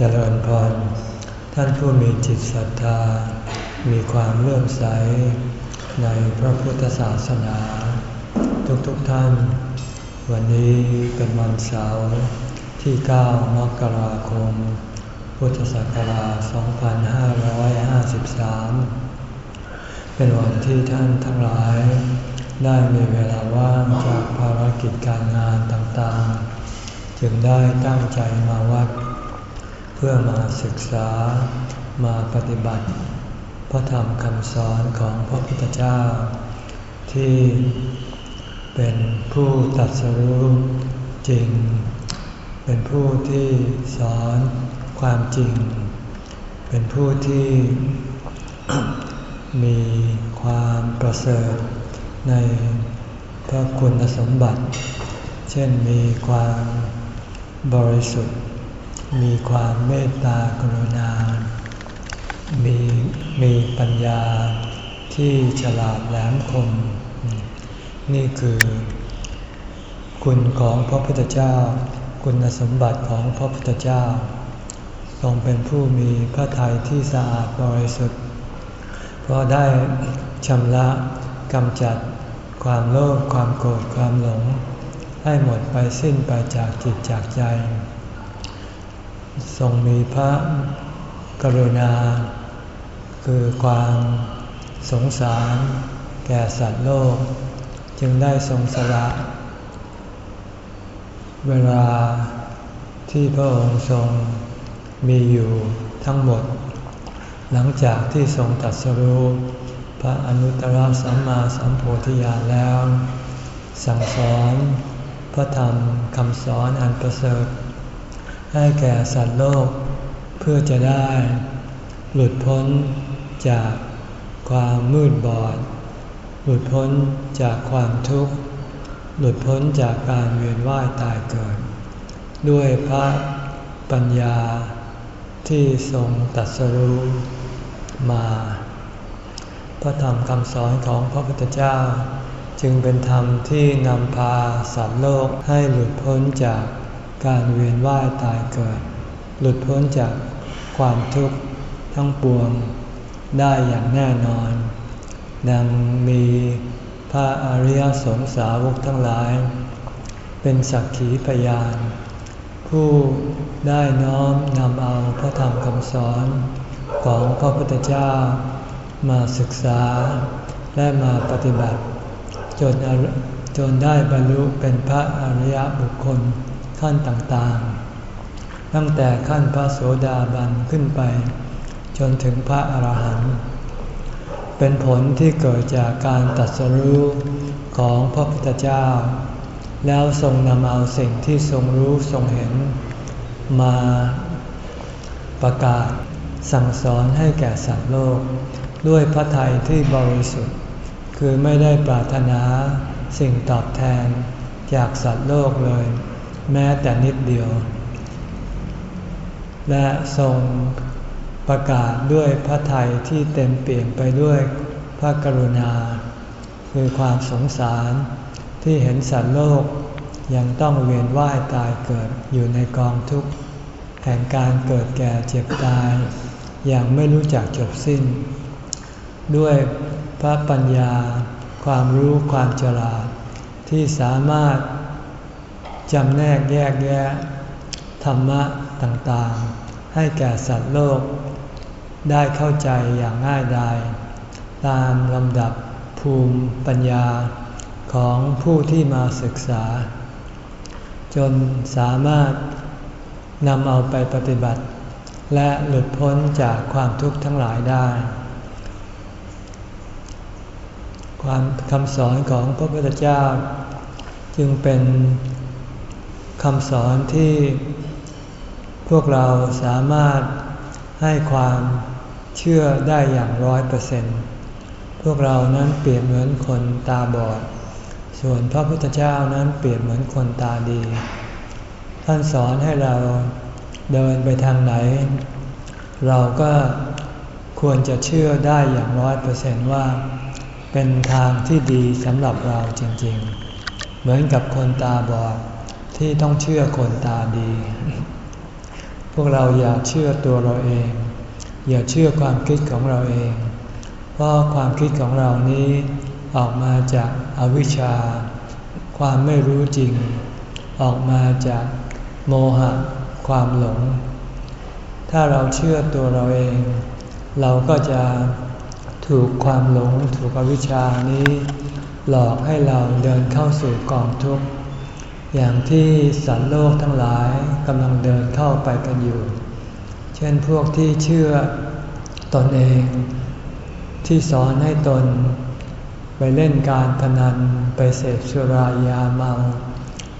เจริญพร ท่านผู้มีจิตศรัทธา มีความเลื่อมใส ในพระพุทธศาสนา ทุกๆทท่าน วันนี้เป็นวันเสาร์ที่ 9 มกราคม พุทธศักราช 2553 เป็นวันที่ท่านทั้งหลาย ได้มีเวลาว่างจากภารกิจการงานต่างๆ จึงได้ตั้งใจมาวัด เพื่อมาศึกษามาปฏิบัติ พระธรรมคำสอนของพระพุทธเจ้า ที่เป็นผู้ตัดสรู้จริง เป็นผู้ที่สอนความจริง เป็นผู้ที่มีความประเสริฐในพระคุณสมบัติ เช่นมีความบริสุทธิ์ มีความเมตตากรุณา มีมีปัญญาที่ฉลาดแหลมคม นี่คือ คุณของพระพุทธเจ้า คุณสมบัติของพระพุทธเจ้า ทรงเป็นผู้มีพระทัยที่สะอาดบริสุทธิ์ เพราะได้ชำระกำจัดความโลภความโกรธความหลง ให้หมดไปสิ้นไปจากจิตจากใจ ทรงมีพระกรุณา คือความสงสาร แก่สัตว์โลก จึงได้ทรงสละเวลาที่พระองค์ทรงมีอยู่ทั้งหมด หลังจากที่ทรงตัดสรุปพระอนุตตรสัมมาสัมโพธิญาณแล้ว สั่งสอนพระธรรมคำสอนอันประเสริฐ ให้แก่สัตว์โลก เพื่อจะได้หลุดพ้นจากความมืดบอด หลุดพ้นจากความทุกข์ หลุดพ้นจากการเวียนว่ายตายเกิด ด้วยพระปัญญาที่ทรงตัดสรู้มา พระธรรมคำสอนของพระพุทธเจ้า จึงเป็นธรรมที่นำพาสัตว์โลกให้หลุดพ้นจาก การเวียนว่ายตายเกิด หลุดพ้นจากความทุกข์ทั้งปวงได้อย่างแน่นอน ดังมีพระอริยสงสาวกทั้งหลาย เป็นสักขีพยาน ผู้ได้น้อมนำเอาพระธรรมคำสอนของพระพุทธเจ้า มาศึกษาและมาปฏิบัติ จนจนได้บรรลุเป็นพระอริยบุคคล ขั้นต่างๆ ตั้งแต่ขั้นพระโสดาบันขึ้นไป จนถึงพระอรหันต์เป็นผลที่เกิดจากการตัดสรู้ของพระพุทธเจ้า แล้วทรงนำเอาสิ่งที่ทรงรู้ทรงเห็น มาประกาศสั่งสอนให้แก่สัตว์โลก ด้วยพระทัยที่บริสุทธิ์ คือไม่ได้ปรารถนาสิ่งตอบแทนจากสัตว์โลกเลย แม้แต่นิดเดียว และทรงประกาศด้วยพระทัยที่เต็มเปลี่ยนไปด้วยพระกรุณา คือความสงสารที่เห็นสัตว์โลกยังต้องเวียนว่ายตายเกิดอยู่ในกองทุกข์แห่งการเกิดแก่เจ็บตาย อย่างไม่รู้จักจบสิ้น ด้วยพระปัญญา ความรู้ความฉลาด ที่สามารถ จำแนกแยกแยะ ธรรมะต่างๆ ให้แก่สัตว์โลก ได้เข้าใจอย่างง่ายดายตามลำดับภูมิปัญญาของผู้ที่มาศึกษา จนสามารถนำเอาไปปฏิบัติ และหลุดพ้นจากความทุกข์ทั้งหลายได้ ความคำสอนของพระพุทธเจ้า จึงเป็น คำสอนที่พวกเราสามารถให้ความเชื่อได้อย่างร้อยเปอร์เซ็นต์พวกเรานั้นเปรียบเหมือนคนตาบอด ส่วนพระพุทธเจ้านั้นเปรียบเหมือนคนตาดี ท่านสอนให้เราเดินไปทางไหน เราก็ควรจะเชื่อได้อย่างร้อยเปอร์เซนต์ว่า เป็นทางที่ดีสำหรับเราจริงๆ เหมือนกับคนตาบอด ที่ต้องเชื่อคนตาดี พวกเราอย่าเชื่อตัวเราเอง อย่าเชื่อความคิดของเราเอง เพราะความคิดของเรานี้ออกมาจากอาวิชชา ความไม่รู้จริง ออกมาจากโมหะ ความหลง ถ้าเราเชื่อตัวเราเอง เราก็จะถูกความหลงถูกอวิชชานี้ หลอกให้เราเดินเข้าสู่กองทุกข์ อย่างที่สัตว์โลกทั้งหลายกำลังเดินเข้าไปกันอยู่ เช่นพวกที่เชื่อตนเอง ที่สอนให้ตน ไปเล่นการพนัน ไปเสพสุรายาเมา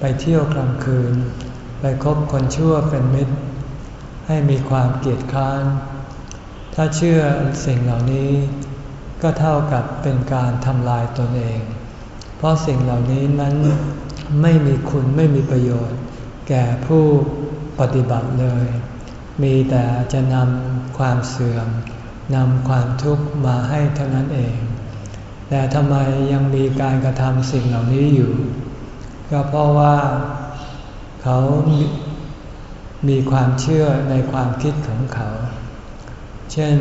ไปเที่ยวกลางคืน ไปคบคนชั่วเป็นมิตร ให้มีความเกลียดค้าน ถ้าเชื่อสิ่งเหล่านี้ ก็เท่ากับเป็นการทำลายตนเอง เพราะสิ่งเหล่านี้นั้นไม่มีคุณไม่มีประโยชน์ แก่ผู้ปฏิบัติเลย มีแต่จะนำความเสื่อมนำความทุกข์มาให้เท่านั้นเอง แต่ทำไมยังมีการกระทำสิ่งเหล่านี้อยู่ ก็เพราะว่าเขามีความเชื่อในความคิดของเขา เช่น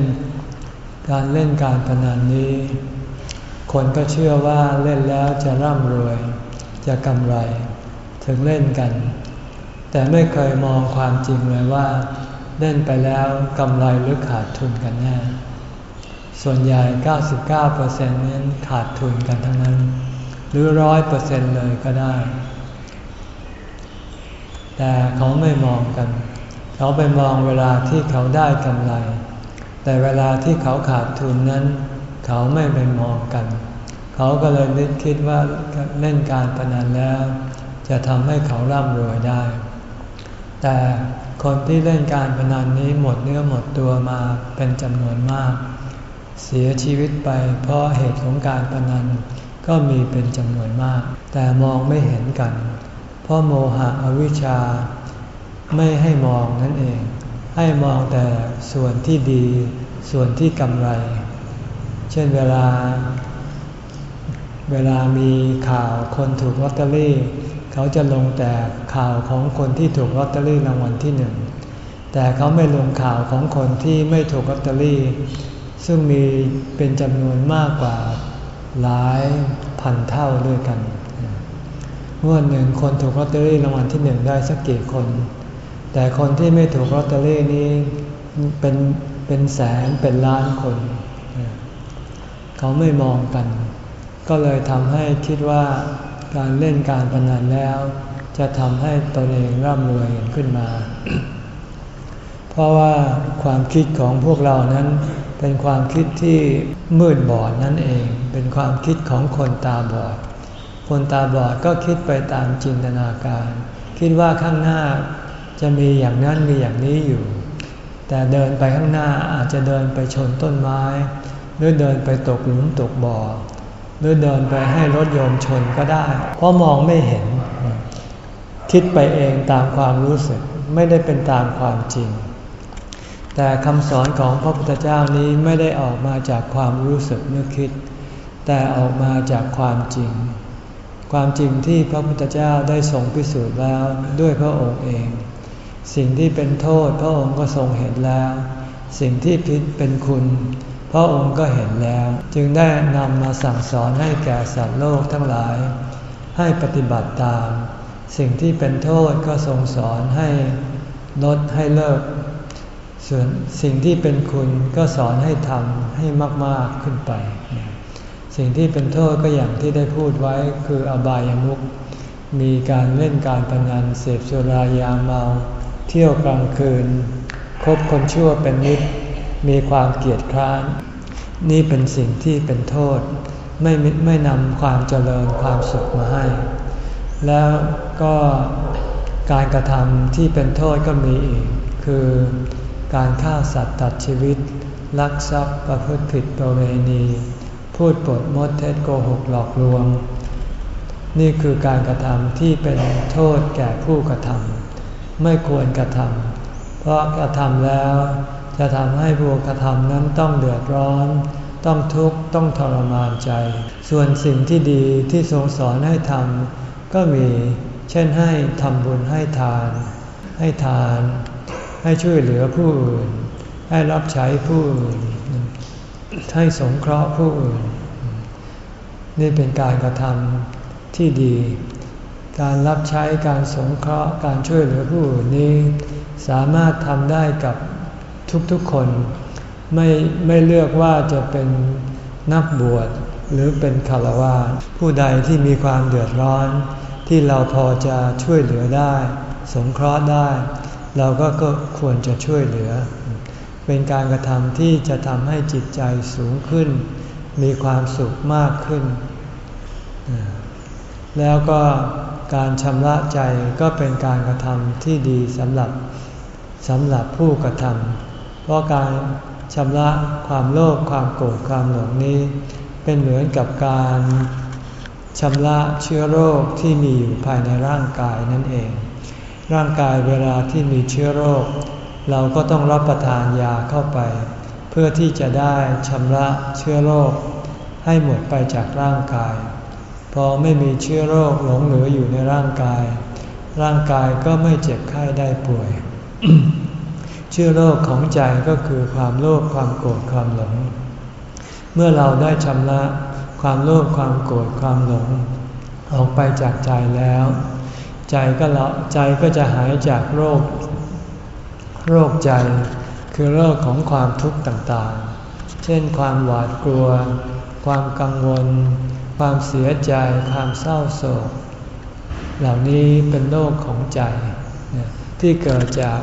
การเล่นการพนันนี้ คนก็เชื่อว่าเล่นแล้วจะร่ำรวย จะกำไร ถึงเล่นกัน แต่ไม่เคยมองความจริงเลยว่า เล่นไปแล้วกำไรหรือขาดทุนกันแน่ ส่วนใหญ่ 99%นั้นขาดทุนกันทั้งนั้น หรือร้อยเปอร์เซ็นต์เลยก็ได้ แต่เขาไม่มองกัน เขาไปมองเวลาที่เขาได้กำไร แต่เวลาที่เขาขาดทุนนั้น เขาไม่ไปมองกัน เขาก็เลยนึกคิดว่าเล่นการพนันแล้ว จะทำให้เขาร่ำรวยได้ แต่คนที่เล่นการพนันนี้หมดเนื้อหมดตัวมาเป็นจำนวนมาก เสียชีวิตไปเพราะเหตุของการพนันก็มีเป็นจำนวนมาก แต่มองไม่เห็นกัน เพราะโมหะอวิชชา ไม่ให้มองนั่นเอง ให้มองแต่ส่วนที่ดี ส่วนที่กำไร ช่นเวลา เวลามีข่าวคนถูกลอตเตอรี่ เขาจะลงแต่ข่าวของคนที่ถูกลอตเตอรี่รางวัลที่หนึ่งแต่เขาไม่ลงข่าวของคนที่ไม่ถูกลอตเตอรี่ ซึ่งมีเป็นจำนวนมากกว่าหลายพันเท่าด้วยกันเมื่อหนึ่งคนถูกลอตเตอรี่รางวัลที่หนึ่งได้สักกี่คน แต่คนที่ไม่ถูกลอตเตอรี่นี้เป็นเป็นแสนเป็นล้านคน เขาไม่มองกัน ก็เลยทำให้คิดว่าการเล่นการพนันแล้ว จะทำให้ตนเองร่ำรวยขึ้นมา เพราะว่าความคิดของพวกเรานั้นเป็นความคิดที่มืดบอดนั่นเอง เป็นความคิดของคนตาบอด คนตาบอดก็คิดไปตามจินตนาการ คิดว่าข้างหน้าจะมีอย่างนั้นมีอย่างนี้อยู่ แต่เดินไปข้างหน้าอาจจะเดินไปชนต้นไม้ หรือเดินไปตกหลุมตกบ่อ หรือเดินไปให้รถยนต์ชนก็ได้ เพราะมองไม่เห็น คิดไปเองตามความรู้สึกไม่ได้เป็นตามความจริง แต่คำสอนของพระพุทธเจ้านี้ไม่ได้ออกมาจากความรู้สึกนึกคิด แต่ออกมาจากความจริง ความจริงที่พระพุทธเจ้าได้ทรงพิสูจน์แล้วด้วยพระองค์เอง สิ่งที่เป็นโทษพระองค์ก็ทรงเห็นแล้ว สิ่งที่พิษเป็นคุณ ระองค์ก็เห็นแล้ว จึงได้นำมาสั่งสอนให้แก่สัตว์โลกทั้งหลาย ให้ปฏิบัติตาม สิ่งที่เป็นโทษก็ทรงสอนให้ลดให้เลิก ส่วนสิ่งที่เป็นคุณก็สอนให้ทำให้มาก ๆขึ้นไป สิ่งที่เป็นโทษก็อย่างที่ได้พูดไว้คืออบายามุขมีการเล่นการพนันเสพสุรายาเมา เที่ยวกลางคืน คบคนชั่วเป็นนิด มีความเกียดคร้าน นี่เป็นสิ่งที่เป็นโทษ ไม่ไม่นำความเจริญความสุขมาให้ แล้วก็การกระทำที่เป็นโทษก็มีอีก คือการฆ่าสัตว์ตัดชีวิต ลักทรัพย์ประพฤติผิดประเวณี พูดปดมดเท็จโกหกหลอกลวง นี่คือการกระทำที่เป็นโทษแก่ผู้กระทำไม่ควรกระทำเพราะกระทำแล้ว จะทำให้ผู้กระทำนั้นต้องเดือดร้อน ต้องทุกข์ ต้องทรมานใจ ส่วนสิ่งที่ดีที่ทรงสอนให้ทำก็มี เช่นให้ทำบุญให้ทาน ให้ทาน ให้ช่วยเหลือผู้อื่น ให้รับใช้ผู้อื่น ให้สงเคราะห์ผู้อื่น นี่เป็นการกระทำที่ดี การรับใช้การสงเคราะห์การช่วยเหลือผู้อื่นนี้ สามารถทำได้กับ ทุกๆคนไม่ไม่เลือกว่าจะเป็นนักบวชหรือเป็นคารวะผู้ใดที่มีความเดือดร้อน ที่เราพอจะช่วยเหลือได้ สงเคราะห์ได้ เราก็ก็ควรจะช่วยเหลือ เป็นการกระทำที่จะทำให้จิตใจสูงขึ้น มีความสุขมากขึ้น แล้วก็การชำระใจก็เป็นการกระทำที่ดีสำหรับสำหรับผู้กระทำ เพราะการชำระความโลภความโกรธความหลงนี้ เป็นเหมือนกับการชำระเชื้อโรคที่มีอยู่ภายในร่างกายนั่นเอง ร่างกายเวลาที่มีเชื้อโรค เราก็ต้องรับประทานยาเข้าไป เพื่อที่จะได้ชำระเชื้อโรค ให้หมดไปจากร่างกาย พอไม่มีเชื้อโรคหลงเหลืออยู่ในร่างกาย ร่างกายก็ไม่เจ็บไข้ได้ป่วย ชื้อโรคของใจก็คือความโลภความโกรธความหลง เมื่อเราได้ชำระความโลภความโกรธความหลง ออกไปจากใจแล้ว ใจก็ละใจก็จะหายจากโรค โรคใจคือโรคของความทุกข์ต่างๆ เช่นความหวาดกลัว ความกังวล ความเสียใจ ความเศร้าโศก เหล่านี้เป็นโรคของใจที่เกิดจาก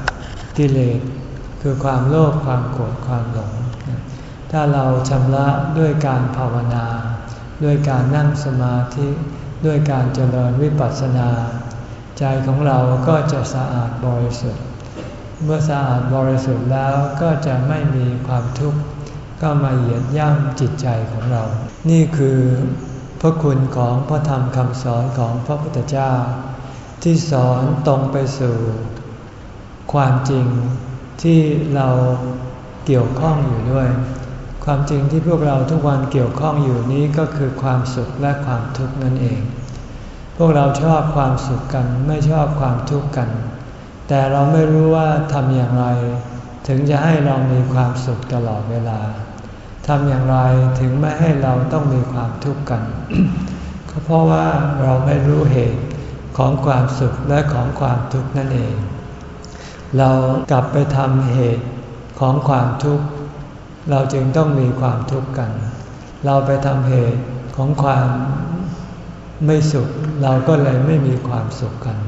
กิเลสคือความโลภความโกรธความหลง ถ้าเราชำระด้วยการภาวนา ด้วยการนั่งสมาธิด้วยการเจริญวิปัสสนา ใจของเราก็จะสะอาดบริสุทธิ์ เมื่อสะอาดบริสุทธิ์แล้วก็จะไม่มีความทุกข์ก็มาเหยียดย่ำจิตใจของเรา นี่คือพระคุณของพระธรรมคำสอนของพระพุทธเจ้า ที่สอนตรงไปสู่ ความจริงที่เราเกี่ยวข้องอยู่ด้วย ความจริงที่พวกเราทุกวันเกี่ยวข้องอยู่นี้ก็คือความสุขและความทุกข์นั่นเอง พวกเราชอบความสุขกันไม่ชอบความทุกข์กัน แต่เราไม่รู้ว่าทำอย่างไร ถึงจะให้เรามีความสุขตลอดเวลาทำอย่างไรถึงไม่ให้เราต้องมีความทุกข์กันก็เพราะว่าเราไม่รู้เหตุของความสุขและของความทุกข์นั่นเอง เรากลับไปทำเหตุของความทุกข์ เราจึงต้องมีความทุกข์กัน เราไปทำเหตุของความไม่สุข เราก็เลยไม่มีความสุขกัน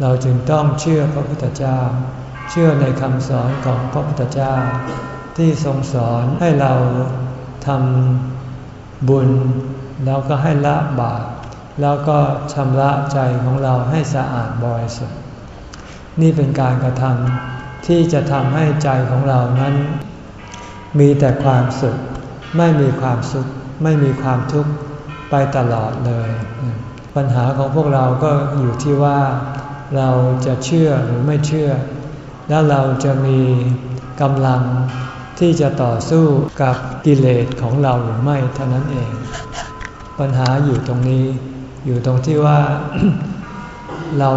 เราจึงต้องเชื่อพระพุทธเจ้า เชื่อในคำสอนของพระพุทธเจ้า ที่ทรงสอนให้เราทำบุญ แล้วก็ให้ละบาปแล้วก็ชำระใจของเราให้สะอาดบริสุทธิ์ นี่เป็นการกระทำที่จะทำให้ใจของเรานั้น มีแต่ความสุข ไม่มีความสุข ไม่มีความทุกข์ไปตลอดเลย ปัญหาของพวกเราก็อยู่ที่ว่าเราจะเชื่อหรือไม่เชื่อ แล้วเราจะมีกำลังที่จะต่อสู้กับกิเลสของเราหรือไม่เท่านั้นเอง ปัญหาอยู่ตรงนี้ อยู่ตรงที่ว่า เรา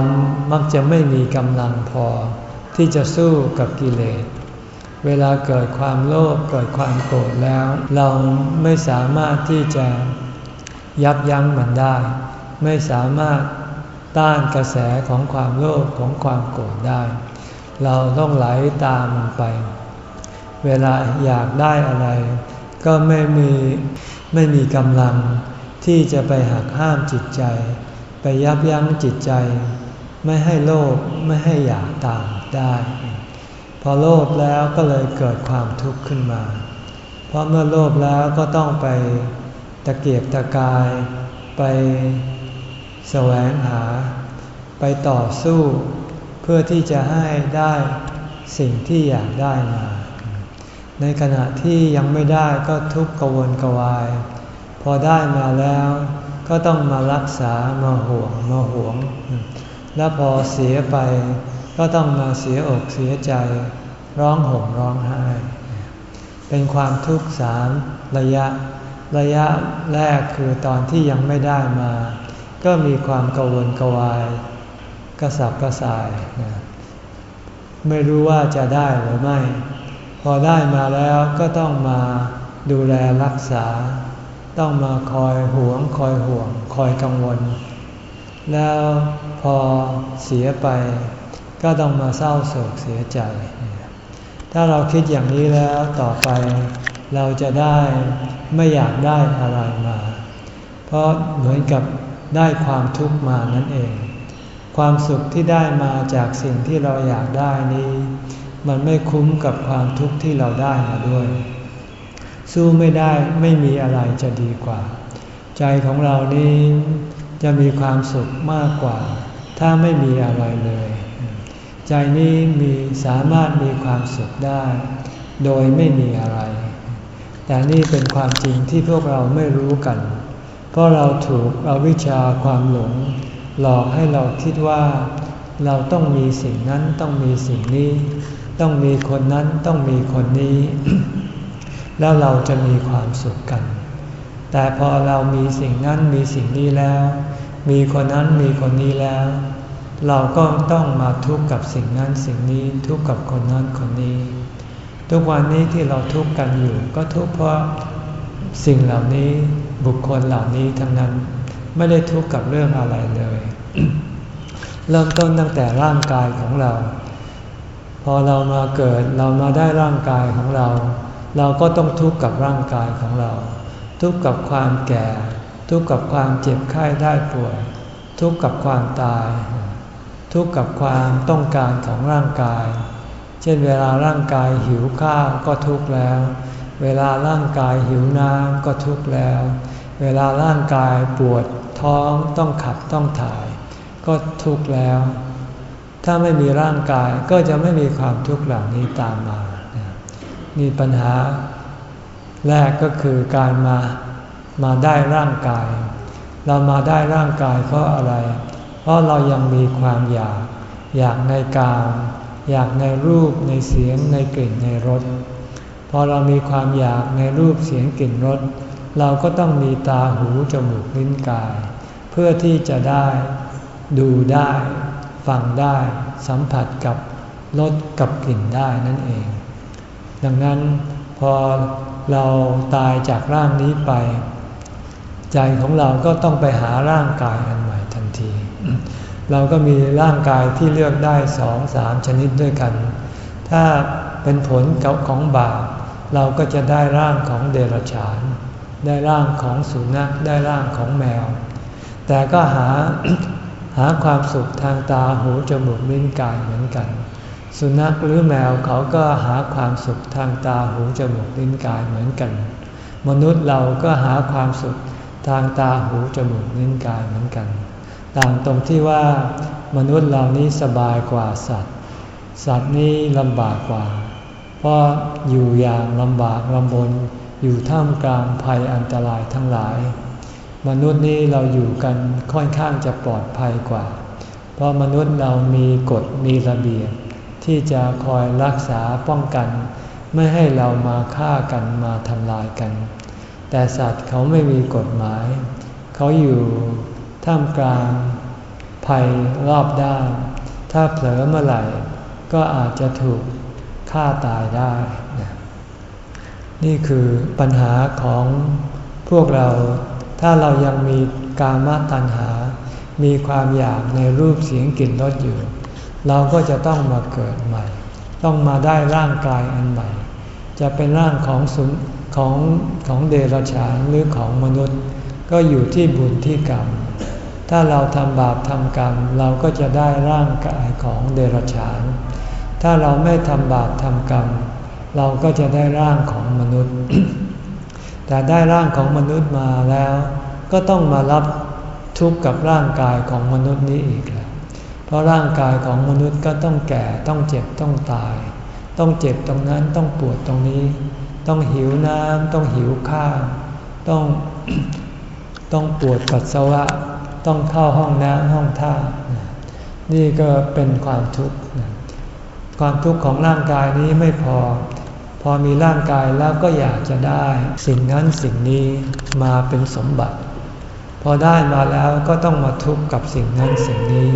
มักจะไม่มีกำลังพอ ที่จะสู้กับกิเลส เวลาเกิดความโลภเกิดความโกรธแล้ว เราไม่สามารถที่จะยับยั้งมันได้ ไม่สามารถต้านกระแสของความโลภของความโกรธได้ เราต้องไหลาตามมันไป เวลาอยากได้อะไร ก็ไม่มีไม่มีกำลังที่จะไปหักห้ามจิตใจ ไปยับยั้งจิตใจ ไม่ให้โลภไม่ให้อยากตามได้ พอโลภแล้วก็เลยเกิดความทุกข์ขึ้นมา เพราะเมื่อโลภแล้วก็ต้องไปตะเกียบตะกาย ไปแสวงหา ไปต่อสู้ เพื่อที่จะให้ได้สิ่งที่อยากได้มา ในขณะที่ยังไม่ได้ก็ทุกข์กวนกวาย พอได้มาแล้ว ก็ต้องมารักษามาห่วงมาห่วง แล้วพอเสียไป ก็ต้องมาเสียอกเสียใจ ร้องห่มร้องไห้ เป็นความทุกข์สามระยะ ระยะแรกคือตอนที่ยังไม่ได้มา ก็มีความกังวลกวาย กระสับกระส่าย ไม่รู้ว่าจะได้หรือไม่ พอได้มาแล้วก็ต้องมาดูแลรักษา ต้องมาคอยหวงคอยห่วง คอยกังวล แล้วพอเสียไป ก็ต้องมาเศร้าโศกเสียใจ ถ้าเราคิดอย่างนี้แล้วต่อไป เราจะได้ไม่อยากได้อะไรมา เพราะเหมือนกับได้ความทุกข์มานั่นเอง ความสุขที่ได้มาจากสิ่งที่เราอยากได้นี้ มันไม่คุ้มกับความทุกข์ที่เราได้มาด้วย สู้ไม่ได้ไม่มีอะไรจะดีกว่า ใจของเรานี้จะมีความสุขมากกว่า ถ้าไม่มีอะไรเลย ใจนี้มีสามารถมีความสุขได้ โดยไม่มีอะไร แต่นี่เป็นความจริงที่พวกเราไม่รู้กัน เพราะเราถูกอวิชชาความหลง หลอกให้เราคิดว่าเราต้องมีสิ่งนั้นต้องมีสิ่งนี้ ต้องมีคนนั้นต้องมีคนนี้ แล้วเราจะมีความสุขกัน แต่พอเรามีสิ่งนั้นมีสิ่งนี้แล้ว มีคนนั้นมีคนนี้แล้ว เราก็ต้องมาทุกข์กับสิ่งนั้นสิ่งนี้ทุกข์กับคนนั้นคนนี้ ทุกวันนี้ที่เราทุกข์กันอยู่ ก็ทุกข์เพราะสิ่งเหล่านี้บุคคลเหล่านี้ทั้งนั้นไม่ได้ทุกข์กับเรื่องอะไรเลย เริ่มต้นตั้งแต่ร่างกายของเรา พอเรามาเกิดเรามาได้ร่างกายของเรา เราก็ต้องทุกข์กับร่างกายของเรา ทุกข์กับความแก่ ทุกข์กับความเจ็บไข้ได้ป่วย ทุกข์กับความตาย ทุกข์กับความต้องการของร่างกาย เช่นเวลาร่างกายหิวข้าวก็ทุกข์แล้ว เวลาร่างกายหิวน้ำก็ทุกข์แล้ว เวลาร่างกายปวดท้องต้องขับต้องถ่าย ก็ทุกข์แล้ว ถ้าไม่มีร่างกายก็จะไม่มีความทุกข์เหล่านี้ตามมา นี่ปัญหา แรกก็คือการมามาได้ร่างกาย เรามาได้ร่างกายเพราะอะไร เพราะเรายังมีความอยาก อยากในกามอยากในรูปในเสียงในกลิ่นในรสพอเรามีความอยากในรูปเสียงกลิ่นรสเราก็ต้องมีตาหูจมูกลิ้นกาย เพื่อที่จะได้ดูได้ฟังได้ สัมผัสกับรสกับกลิ่นได้นั่นเอง ดังนั้นพอเราตายจากร่างนี้ไป ใจของเราก็ต้องไปหาร่างกายอันใหม่ทันที เราก็มีร่างกายที่เลือกได้สองสามชนิดด้วยกัน ถ้าเป็นผลของบาปเราก็จะได้ร่างของเดรัจฉาน ได้ร่างของสุนัขได้ร่างของแมว แต่ก็หาหาความสุขทางตาหูจมูกลิ้นกายเหมือนกัน สุนัขหรือแมวเขาก็หาความสุขทางตาหูจมูกลิ้นกายเหมือนกัน มนุษย์เราก็หาความสุขทางตาหูจมูกลิ้นกายเหมือนกัน ต่างตรงที่ว่ามนุษย์เรานี้สบายกว่าสัตว์ สัตว์นี้ลำบากกว่า เพราะอยู่อย่างลำบากลำบนอยู่ท่ามกลางภัยอันตรายทั้งหลาย มนุษย์นี้เราอยู่กันค่อนข้างจะปลอดภัยกว่า เพราะมนุษย์เรามีกฎมีระเบียบ ที่จะคอยรักษาป้องกัน ไม่ให้เรามาฆ่ากันมาทำลายกัน แต่สัตว์เขาไม่มีกฎหมาย เขาอยู่ท่ามกลางภัยรอบด้าน ถ้าเผลอเมื่อไหร่ ก็อาจจะถูกฆ่าตายได้ นี่คือปัญหาของพวกเรา ถ้าเรายังมีกามตัณหา มีความอยากในรูปเสียงกลิ่นรสอยู่ เราก็จะต้องมาเกิดใหม่ ต้องมาได้ร่างกายอันใหม่ จะเป็นร่างของสุนของของเดรัจฉานหรือของมนุษย์ ก็อยู่ที่บุญที่กรรม ถ้าเราทำบาปทำกรรม เราก็จะได้ร่างกายของเดรัจฉาน ถ้าเราไม่ทำบาปทำกรรม เราก็จะได้ร่างของมนุษย์ แต่ได้ร่างของมนุษย์มาแล้ว ก็ต้องมารับทุกข์กับร่างกายของมนุษย์นี้อีกแล้ว ราะร่างกายของมนุษย์ก็ต้องแก่ต้องเจ็บต้องตาย ต้องเจ็บตรงนั้นต้องปวดตรงนี้ ต้องหิวน้ำต้องหิวข้าวต้องต้องปวดปัสสาวะ ต้องเข้าห้องน้ำห้องท่า นี่ก็เป็นความทุกข์ความทุกข์ของร่างกายนี้ไม่พอ พอมีร่างกายแล้วก็อยากจะได้ สิ่งนั้นสิ่งนี้มาเป็นสมบัติ พอได้มาแล้วก็ต้องมาทุกข์กับสิ่งนั้นสิ่งนี้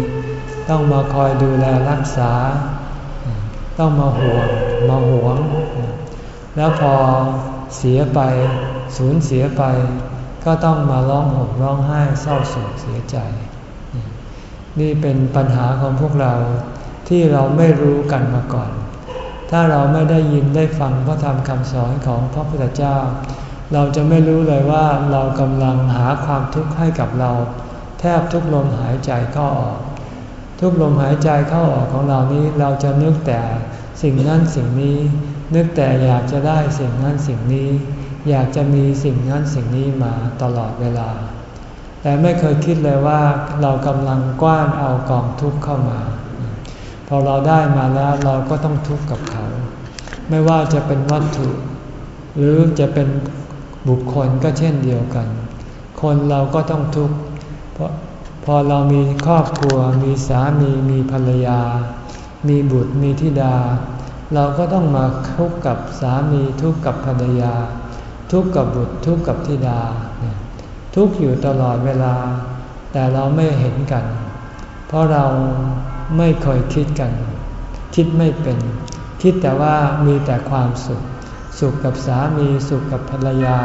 ต้องมาคอยดูแลรักษา ต้องมาห่วงมาหวง แล้วพอเสียไปสูญเสียไป ก็ต้องมาร้องห่มร้องไห้เศร้าโศกเสียใจ นี่เป็นปัญหาของพวกเราที่เราไม่รู้กันมาก่อน ถ้าเราไม่ได้ยินได้ฟังพระธรรมคำสอนของพระพุทธเจ้า เราจะไม่รู้เลยว่าเรากำลังหาความทุกข์ให้กับเรา แทบทุกลมหายใจเข้าออก ทุกลมหายใจเข้าออกของเรานี้เราจะนึกแต่สิ่งนั้นสิ่งนี้ นึกแต่อยากจะได้สิ่งนั้นสิ่งนี้ อยากจะมีสิ่งนั้นสิ่งนี้มาตลอดเวลา แต่ไม่เคยคิดเลยว่าเรากำลังกว้านเอากองทุกข์เข้ามา พอเราได้มาแล้วเราก็ต้องทุกข์กับเขา ไม่ว่าจะเป็นวัตถุ หรือจะเป็นบุคคลก็เช่นเดียวกัน คนเราก็ต้องทุกข์เพราะ พอเรามีครอบครัว มีสามี มีภรรยา มีบุตร มีธิดา เราก็ต้องมาทุกข์กับสามีทุกข์กับภรรยา ทุกข์กับบุตรทุกข์กับธิดา ทุกข์อยู่ตลอดเวลา แต่เราไม่เห็นกัน เพราะเราไม่เคยคิดกัน คิดไม่เป็น คิดแต่ว่ามีแต่ความสุข สุขกับสามี สุขกับภรรยา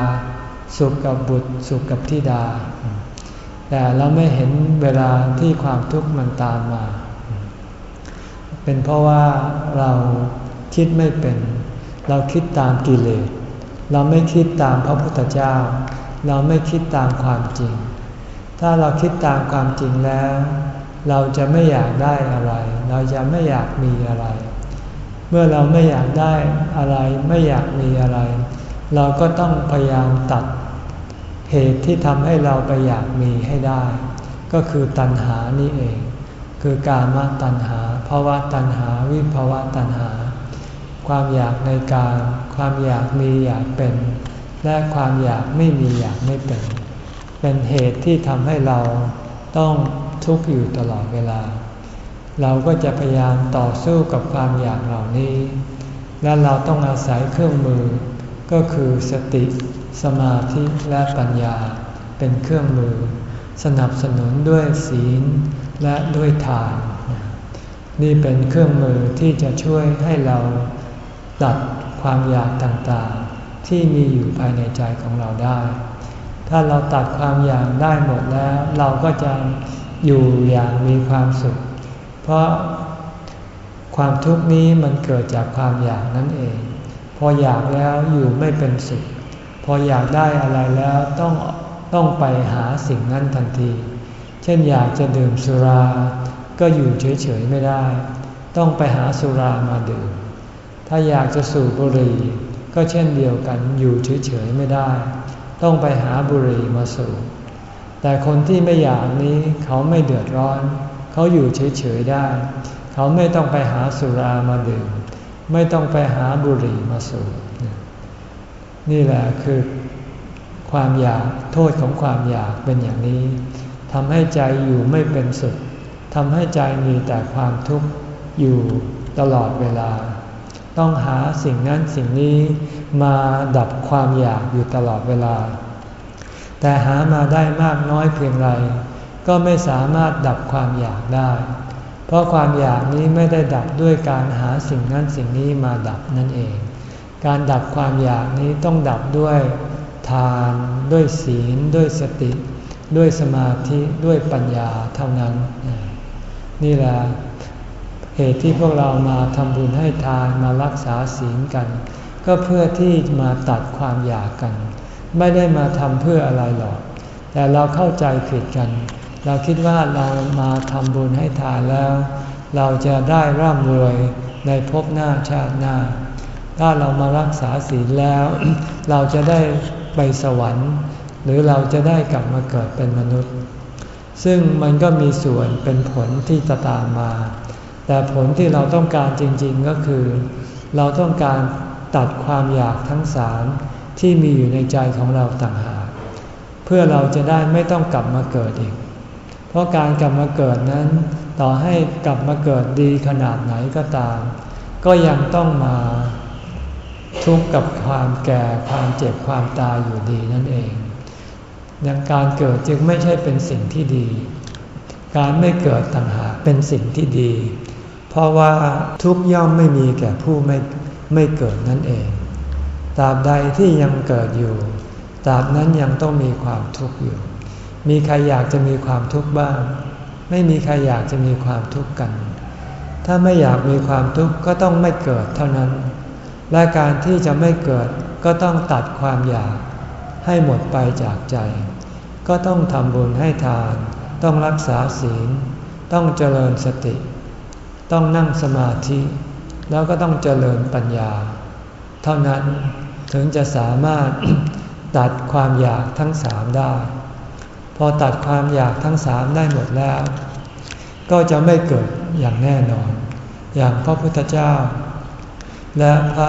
สุขกับบุตร สุขกับธิดา แต่เราไม่เห็นเวลาที่ความทุกข์มันตามมา เป็นเพราะว่าเราคิดไม่เป็น เราคิดตามกิเลส เราไม่คิดตามพระพุทธเจ้า เราไม่คิดตามความจริง ถ้าเราคิดตามความจริงแล้ว เราจะไม่อยากได้อะไร เราจะไม่อยากมีอะไร เมื่อเราไม่อยากได้อะไร ไม่อยากมีอะไร เราก็ต้องพยายามตัด เหตุที่ทำให้เราไปอยากมีให้ได้ ก็คือตัณหานี่เอง คือการมาตัณหาภาวะตัณหาวิภาวะตัณหา ความอยากในการความอยากมีอยากเป็น และความอยากไม่มีอยากไม่เป็น เป็นเหตุที่ทำให้เราต้องทุกข์อยู่ตลอดเวลา เราก็จะพยายามต่อสู้กับความอยากเหล่านี้ และเราต้องอาศัยเครื่องมือ ก็คือสติ สมาธิและปัญญาเป็นเครื่องมือ สนับสนุนด้วยศีลและด้วยทาน นี่เป็นเครื่องมือที่จะช่วยให้เราตัดความอยากต่างๆ ที่มีอยู่ภายในใจของเราได้ ถ้าเราตัดความอยากได้หมดแล้ว เราก็จะอยู่อย่างมีความสุข เพราะความทุกข์นี้มันเกิดจากความอยากนั่นเอง พออยากแล้วอยู่ไม่เป็นสุข ออยากได้อะไรแล้วต้องต้องไปหาสิ่งนั้นทันที เช่นอยากจะดื่มสุรา ก็อยู่เฉยๆไม่ได้ ต้องไปหาสุรามาดื่ม ถ้าอยากจะสูบบุหรี่ก็เช่นเดียวกันอยู่เฉยๆไม่ได้ ต้องไปหาบุหรี่มาสูบ แต่คนที่ไม่อยากนี้เขาไม่เดือดร้อน เขาอยู่เฉยๆได้ เขาไม่ต้องไปหาสุรามาดื่ม ไม่ต้องไปหาบุหรี่มาสูบ นี่แหละคือความอยากโทษของความอยากเป็นอย่างนี้ทำให้ใจอยู่ไม่เป็นสุขทำให้ใจมีแต่ความทุกข์อยู่ตลอดเวลา ต้องหาสิ่งนั้นสิ่งนี้มาดับความอยากอยู่ตลอดเวลา แต่หามาได้มากน้อยเพียงไรก็ไม่สามารถดับความอยากได้ เพราะความอยากนี้ไม่ได้ดับด้วยการหาสิ่งนั้นสิ่งนี้มาดับนั่นเอง การดับความอยากนี้ต้องดับด้วยทานด้วยศีล ด้วยสติ ด้วยสมาธิด้วยปัญญาเท่านั้น นี่แหละเหตุที่พวกเรามาทำบุญให้ทานมารักษาศีลกัน ก็เพื่อที่มาตัดความอยากกัน ไม่ได้มาทำเพื่ออะไรหรอก แต่เราเข้าใจผิดกัน เราคิดว่าเรามาทำบุญให้ทานแล้ว เราจะได้ร่ำรวยในภพหน้าชาติหน้า ถ้าเรามารักษาศีลแล้ว เราจะได้ไปสวรรค์ หรือเราจะได้กลับมาเกิดเป็นมนุษย์ ซึ่งมันก็มีส่วนเป็นผลที่จะตามมา แต่ผลที่เราต้องการจริงๆก็คือ เราต้องการตัดความอยากทั้งสามที่มีอยู่ในใจของเราต่างหากเพื่อเราจะได้ไม่ต้องกลับมาเกิดอีก เพราะการกลับมาเกิดนั้น ต่อให้กลับมาเกิดดีขนาดไหนก็ตาม ก็ยังต้องมา ทุกข์กับความแก่ความเจ็บความตายอยู่ดีนั่นเอง ดังการเกิดจึงไม่ใช่เป็นสิ่งที่ดี การไม่เกิดต่างหากเป็นสิ่งที่ดีเพเพราะว่าทุกย่อมไม่มีแก่ผู้ไม่ไม่เกิดนั่นเอง ตราบใดที่ยังเกิดอยู่ ตราบนั้นยังต้องมีความทุกข์อยู่ มีใครอยากจะมีความทุกข์บ้าง ไม่มีใครอยากจะมีความทุกข์กัน ถ้าไม่อยากมีความทุกข์ก็ต้องไม่เกิดเท่านั้น และการที่จะไม่เกิดก็ต้องตัดความอยากให้หมดไปจากใจ ก็ต้องทำบุญให้ทาน ต้องรักษาศีล ต้องเจริญสติ ต้องนั่งสมาธิ แล้วก็ต้องเจริญปัญญา เท่านั้นถึงจะสามารถตัดความอยากทั้งสามได้ พอตัดความอยากทั้งสามได้หมดแล้ว ก็จะไม่เกิดอย่างแน่นอน อย่างพระพุทธเจ้า และพระ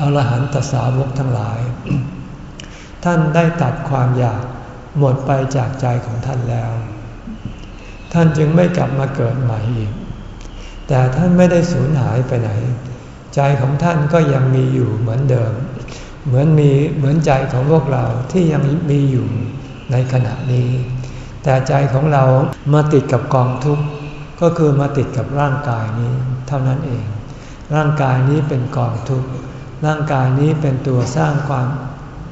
อรหันตสาวกทั้งหลาย ท่านได้ตัดความอยากหมดไปจากใจของท่านแล้ว ท่านจึงไม่กลับมาเกิดใหม่อีก แต่ท่านไม่ได้สูญหายไปไหน ใจของท่านก็ยังมีอยู่เหมือนเดิม เหมือนมีเหมือนใจของพวกเราที่ยังมีอยู่ในขณะนี้ แต่ใจของเรามาติดกับกองทุกข์ก็คือมาติดกับร่างกายนี้ เท่านั้นเอง ร่างกายนี้เป็นกองทุกข์ ร่างกายนี้เป็นตัวสร้างความ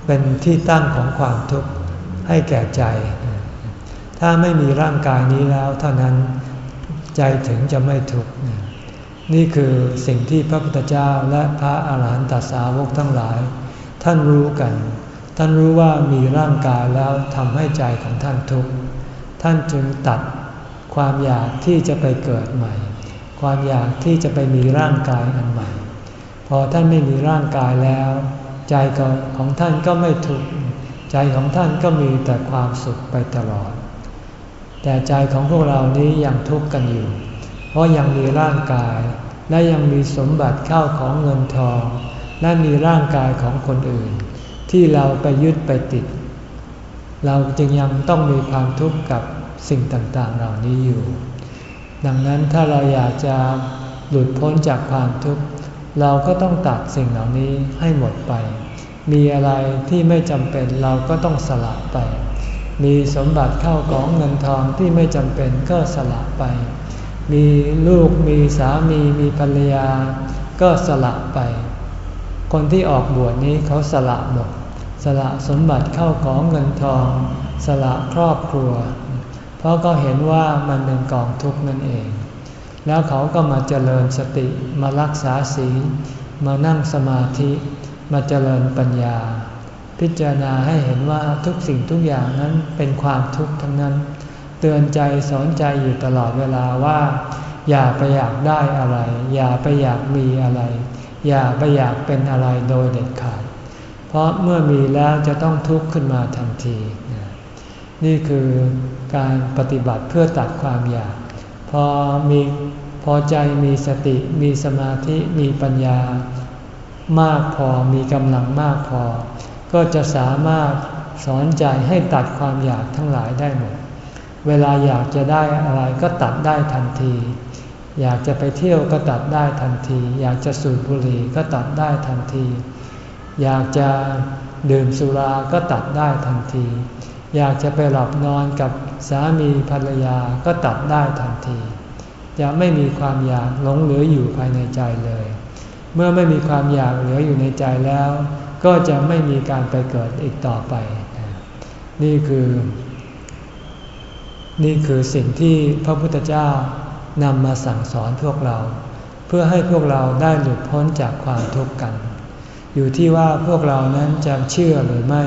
เป็นที่ตั้งของความทุกข์ให้แก่ใจ ถ้าไม่มีร่างกายนี้แล้วเท่านั้นใจถึงจะไม่ทุกข์ นี่คือสิ่งที่พระพุทธเจ้าและพระอาหารหันตสาวกทั้งหลาย ท่านรู้กัน ท่านรู้ว่ามีร่างกายแล้วทำให้ใจของท่านทุกข์ ท่านจึงตัดความอยากที่จะไปเกิดใหม่ ความอยากที่จะไปมีร่างกายอันใหม่ พอท่านไม่มีร่างกายแล้ว ใจของท่านก็ไม่ทุกข์ใจของท่านก็มีแต่ความสุขไปตลอด แต่ใจของพวกเรานี้ยังทุกข์กันอยู่ เพราะยังมีร่างกาย และยังมีสมบัติเข้าของเงินทอง และมีร่างกายของคนอื่น ที่เราไปยึดไปติด เราจึงยังต้องมีความทุกข์กับสิ่งต่างๆเหล่านี้อยู่ ดังนั้นถ้าเราอยากจะหลุดพ้นจากความทุกข์เราก็ต้องตัดสิ่งเหล่านี้ให้หมดไป มีอะไรที่ไม่จำเป็นเราก็ต้องสละไป มีสมบัติเข้าของเงินทองที่ไม่จำเป็นก็สละไป มีลูกมีสามีมีภรรยา ก็สละไป คนที่ออกบวชนี้เขาสละหมด สละสมบัติเข้าของเงินทอง สละครอบครัว เพราะก็เห็นว่ามันเป็นกองทุกข์นั่นเอง แล้วเขาก็มาเจริญสติมารักษาศีลมานั่งสมาธิมาเจริญปัญญา พิจารณาให้เห็นว่าทุกสิ่งทุกอย่างนั้นเป็นความทุกข์ทั้งนั้น เตือนใจสอนใจอยู่ตลอดเวลาว่า อย่าไปอยากได้อะไร อย่าไปอยากมีอะไร อย่าไปอยากเป็นอะไรโดยเด็ดขาด เพราะเมื่อมีแล้วจะต้องทุกข์ขึ้นมาทันที นี่คือการปฏิบัติเพื่อตัดความอยาก พอมีพอใจมีสติมีสมาธิมีปัญญามากพอมีกำลังมากพอ ก็จะสามารถสอนใจให้ตัดความอยากทั้งหลายได้หมด เวลาอยากจะได้อะไรก็ตัดได้ทันที อยากจะไปเที่ยวก็ตัดได้ทันที อยากจะสูบบุหรี่ก็ตัดได้ทันที อยากจะดื่มสุราก็ตัดได้ทันที อยากจะไปหลับนอนกับสามีภรรยาก็ตัดได้ทันที จะไม่มีความอยากหลงเหลืออยู่ภายในใจเลย เมื่อไม่มีความอยากเหลืออยู่ในใจแล้ว ก็จะไม่มีการไปเกิดอีกต่อไป นี่คือ นี่คือสิ่งที่พระพุทธเจ้านำมาสั่งสอนพวกเรา เพื่อให้พวกเราได้หลุดพ้นจากความทุกข์กัน อยู่ที่ว่าพวกเรานั้นจะเชื่อหรือไม่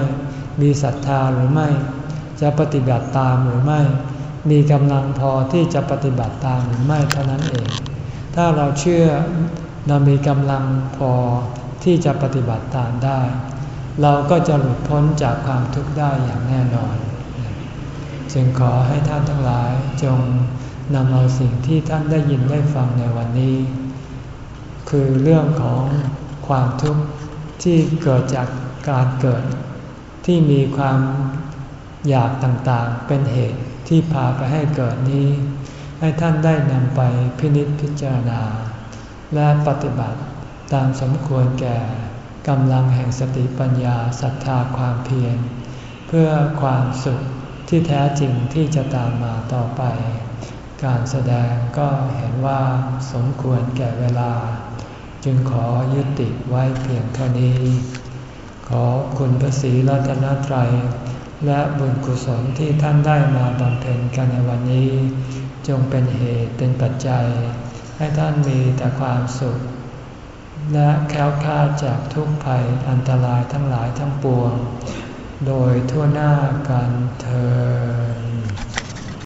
มีศรัทธาหรือไม่ จะปฏิบัติตามหรือไม่ มีกำลังพอที่จะปฏิบัติตามหรือไม่เท่านั้นเอง ถ้าเราเชื่อเรามีกำลังพอที่จะปฏิบัติตามได้ เราก็จะหลุดพ้นจากความทุกข์ได้อย่างแน่นอน จึงขอให้ท่านทั้งหลายจงนำเอาสิ่งที่ท่านได้ยินได้ฟังในวันนี้ คือเรื่องของความทุกข์ที่เกิดจากการเกิด ที่มีความอยากต่างๆ เป็นเหตุที่พาไปให้เกิดนี้ ให้ท่านได้นำไปพินิจพิจารณา และปฏิบัติตามสมควรแก่กำลังแห่งสติปัญญาศรัทธาความเพียร เพื่อความสุขที่แท้จริงที่จะตามมาต่อไป การแสดงก็เห็นว่าสมควรแก่เวลา จึงขอยุติไว้เพียงเท่านี้ ขอคุณพระศรีรัตนตรัย และบุญกุศลที่ท่านได้มาบำเพ็ญกันในวันนี้ จงเป็นเหตุเป็นปัจจัย ให้ท่านมีแต่ความสุข และแค้วคลาดจากทุกภัยอันตรายทั้งหลายทั้งปวง โดยทั่วหน้ากันเธอ